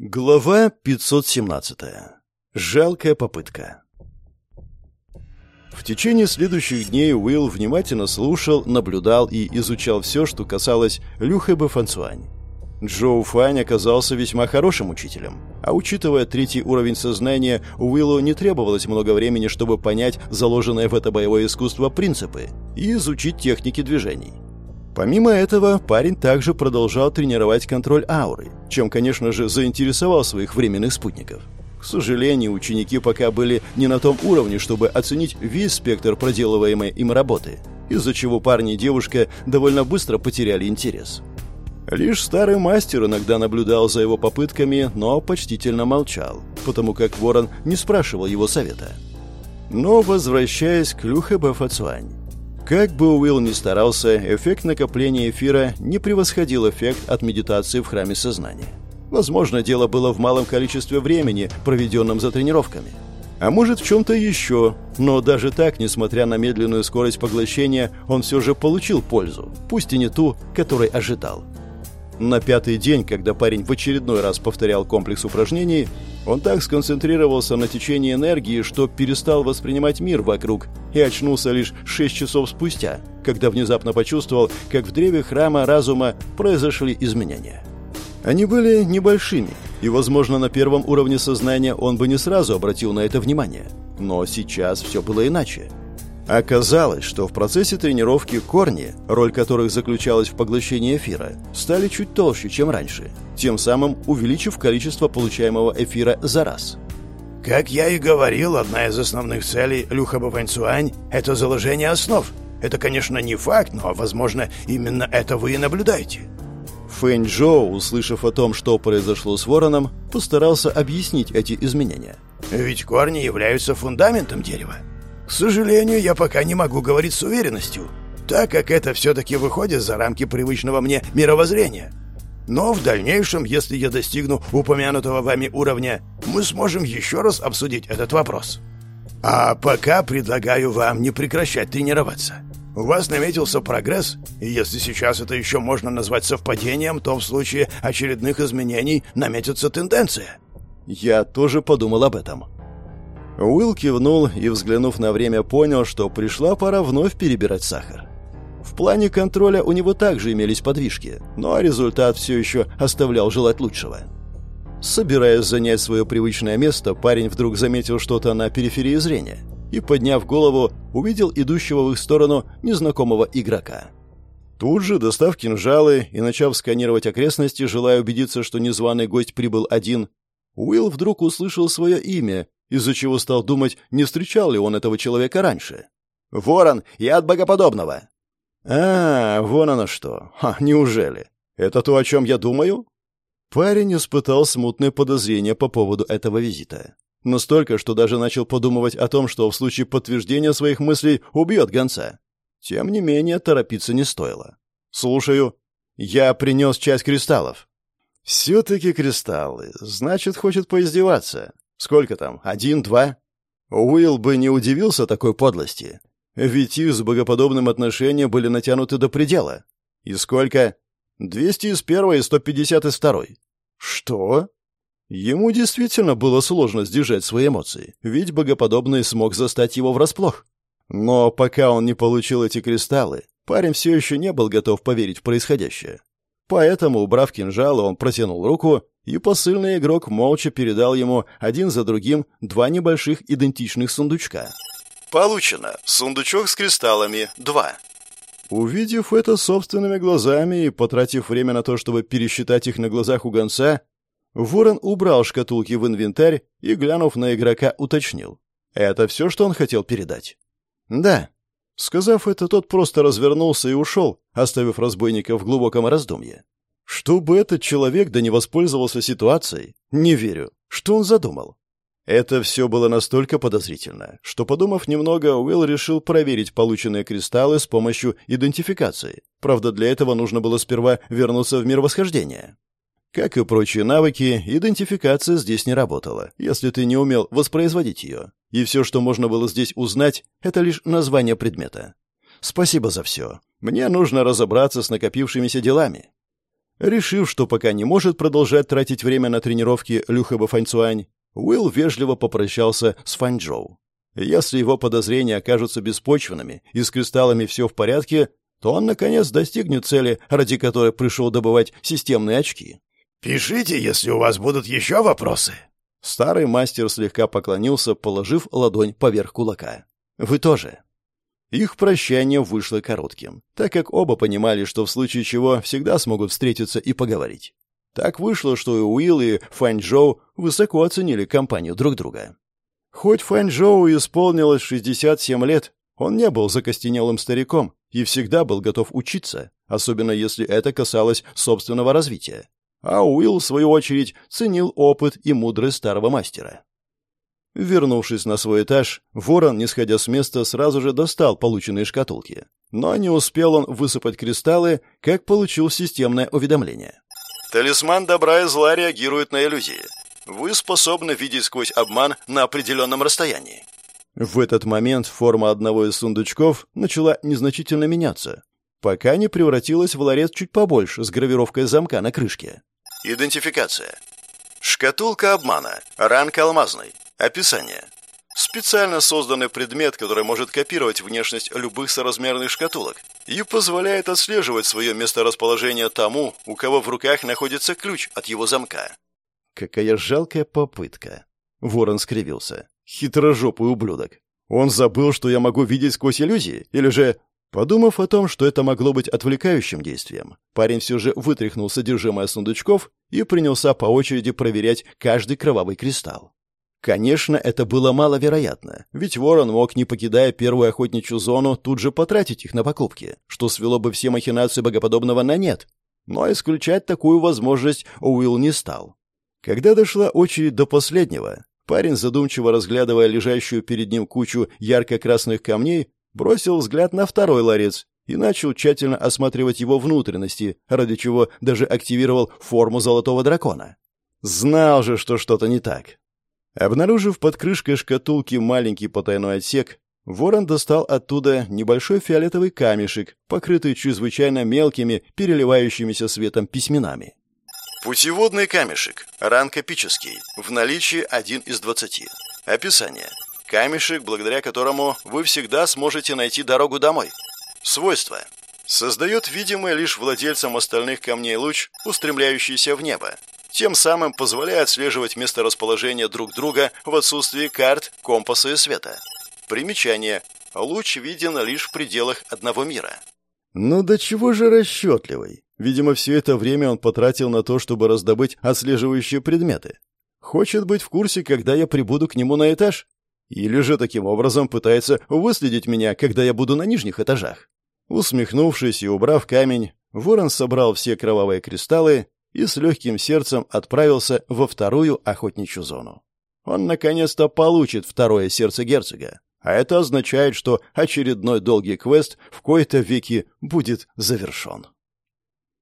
Глава 517. Жалкая попытка. В течение следующих дней Уилл внимательно слушал, наблюдал и изучал все, что касалось Люхэбе Фансуань. Джоу Фань оказался весьма хорошим учителем, а учитывая третий уровень сознания, Уиллу не требовалось много времени, чтобы понять заложенные в это боевое искусство принципы и изучить техники движений. Помимо этого, парень также продолжал тренировать контроль ауры, чем, конечно же, заинтересовал своих временных спутников. К сожалению, ученики пока были не на том уровне, чтобы оценить весь спектр проделываемой им работы, из-за чего парни и девушка довольно быстро потеряли интерес. Лишь старый мастер иногда наблюдал за его попытками, но почтительно молчал, потому как Ворон не спрашивал его совета. Но, возвращаясь к Люхе Бафацуань, как бы Уилл ни старался, эффект накопления эфира не превосходил эффект от медитации в храме сознания. Возможно, дело было в малом количестве времени, проведенном за тренировками. А может, в чем-то еще. Но даже так, несмотря на медленную скорость поглощения, он все же получил пользу, пусть и не ту, которой ожидал. На пятый день, когда парень в очередной раз повторял комплекс упражнений, он так сконцентрировался на течении энергии, что перестал воспринимать мир вокруг и очнулся лишь шесть часов спустя, когда внезапно почувствовал, как в древе храма разума произошли изменения. Они были небольшими, и, возможно, на первом уровне сознания он бы не сразу обратил на это внимание. Но сейчас все было иначе. Оказалось, что в процессе тренировки корни, роль которых заключалась в поглощении эфира, стали чуть толще, чем раньше, тем самым увеличив количество получаемого эфира за раз. Как я и говорил, одна из основных целей Люха Баваньцуань – это заложение основ. Это, конечно, не факт, но, возможно, именно это вы и наблюдаете. Фэнь Джоу, услышав о том, что произошло с вороном, постарался объяснить эти изменения. Ведь корни являются фундаментом дерева. К сожалению, я пока не могу говорить с уверенностью, так как это все-таки выходит за рамки привычного мне мировоззрения. Но в дальнейшем, если я достигну упомянутого вами уровня, мы сможем еще раз обсудить этот вопрос. А пока предлагаю вам не прекращать тренироваться. У вас наметился прогресс, и если сейчас это еще можно назвать совпадением, то в случае очередных изменений наметится тенденция. Я тоже подумал об этом. Уилл кивнул и, взглянув на время, понял, что пришла пора вновь перебирать сахар. В плане контроля у него также имелись подвижки, но результат все еще оставлял желать лучшего. Собираясь занять свое привычное место, парень вдруг заметил что-то на периферии зрения и, подняв голову, увидел идущего в их сторону незнакомого игрока. Тут же, достав кинжалы и начав сканировать окрестности, желая убедиться, что незваный гость прибыл один, Уилл вдруг услышал свое имя из-за чего стал думать, не встречал ли он этого человека раньше. «Ворон, я от богоподобного!» «А, вон оно что! Ха, неужели? Это то, о чем я думаю?» Парень испытал смутное подозрение по поводу этого визита. Настолько, что даже начал подумывать о том, что в случае подтверждения своих мыслей убьет гонца. Тем не менее, торопиться не стоило. «Слушаю. Я принес часть кристаллов». «Все-таки кристаллы. Значит, хочет поиздеваться. Сколько там? Один, два? Уилл бы не удивился такой подлости. Ведь их с богоподобным отношением были натянуты до предела. И сколько? Двести из первой и сто пятьдесят из второй. Что? Ему действительно было сложно сдержать свои эмоции, ведь богоподобный смог застать его врасплох. Но пока он не получил эти кристаллы, парень все еще не был готов поверить в происходящее. Поэтому, убрав кинжал, он протянул руку и посыльный игрок молча передал ему один за другим два небольших идентичных сундучка. Получено. Сундучок с кристаллами. Два. Увидев это собственными глазами и потратив время на то, чтобы пересчитать их на глазах у гонца, Ворон убрал шкатулки в инвентарь и, глянув на игрока, уточнил. «Это все, что он хотел передать?» «Да». Сказав это, тот просто развернулся и ушел, оставив разбойника в глубоком раздумье. Чтобы этот человек да не воспользовался ситуацией, не верю. Что он задумал? Это все было настолько подозрительно, что, подумав немного, Уилл решил проверить полученные кристаллы с помощью идентификации. Правда, для этого нужно было сперва вернуться в мир восхождения. Как и прочие навыки, идентификация здесь не работала, если ты не умел воспроизводить ее. И все, что можно было здесь узнать, это лишь название предмета. Спасибо за все. Мне нужно разобраться с накопившимися делами. Решив, что пока не может продолжать тратить время на тренировки Люхэба Фаньцуань, Уилл вежливо попрощался с Фанчжоу. Если его подозрения окажутся беспочвенными и с кристаллами все в порядке, то он, наконец, достигнет цели, ради которой пришел добывать системные очки. «Пишите, если у вас будут еще вопросы». Старый мастер слегка поклонился, положив ладонь поверх кулака. «Вы тоже». Их прощание вышло коротким, так как оба понимали, что в случае чего всегда смогут встретиться и поговорить. Так вышло, что и Уилл, и Фанчжоу высоко оценили компанию друг друга. Хоть Фанчжоу исполнилось 67 лет, он не был закостенелым стариком и всегда был готов учиться, особенно если это касалось собственного развития. А Уилл, в свою очередь, ценил опыт и мудрость старого мастера. Вернувшись на свой этаж, ворон, не сходя с места, сразу же достал полученные шкатулки. Но не успел он высыпать кристаллы, как получил системное уведомление. Талисман добра и зла реагирует на иллюзии. Вы способны видеть сквозь обман на определенном расстоянии. В этот момент форма одного из сундучков начала незначительно меняться, пока не превратилась в ларец чуть побольше с гравировкой замка на крышке. Идентификация. Шкатулка обмана. Ранг алмазный. Описание. Специально созданный предмет, который может копировать внешность любых соразмерных шкатулок и позволяет отслеживать свое месторасположение тому, у кого в руках находится ключ от его замка. Какая жалкая попытка. Ворон скривился. Хитрожопый ублюдок. Он забыл, что я могу видеть сквозь иллюзии? Или же... Подумав о том, что это могло быть отвлекающим действием, парень все же вытряхнул содержимое сундучков и принялся по очереди проверять каждый кровавый кристалл. Конечно, это было маловероятно, ведь Ворон мог, не покидая первую охотничью зону, тут же потратить их на покупки, что свело бы все махинации богоподобного на нет. Но исключать такую возможность Уилл не стал. Когда дошла очередь до последнего, парень, задумчиво разглядывая лежащую перед ним кучу ярко-красных камней, бросил взгляд на второй ларец и начал тщательно осматривать его внутренности, ради чего даже активировал форму золотого дракона. Знал же, что что-то не так. Обнаружив под крышкой шкатулки маленький потайной отсек, Ворон достал оттуда небольшой фиолетовый камешек, покрытый чрезвычайно мелкими, переливающимися светом письменами. Путеводный камешек. Ранг эпический. В наличии один из двадцати. Описание. Камешек, благодаря которому вы всегда сможете найти дорогу домой. Свойства. Создает видимый лишь владельцам остальных камней луч, устремляющийся в небо тем самым позволяя отслеживать месторасположение друг друга в отсутствии карт, компаса и света. Примечание. Луч виден лишь в пределах одного мира. Ну до чего же расчетливый? Видимо, все это время он потратил на то, чтобы раздобыть отслеживающие предметы. Хочет быть в курсе, когда я прибуду к нему на этаж? Или же таким образом пытается выследить меня, когда я буду на нижних этажах? Усмехнувшись и убрав камень, Ворон собрал все кровавые кристаллы и с легким сердцем отправился во вторую охотничью зону. Он наконец-то получит второе сердце герцога, а это означает, что очередной долгий квест в кои-то веки будет завершен.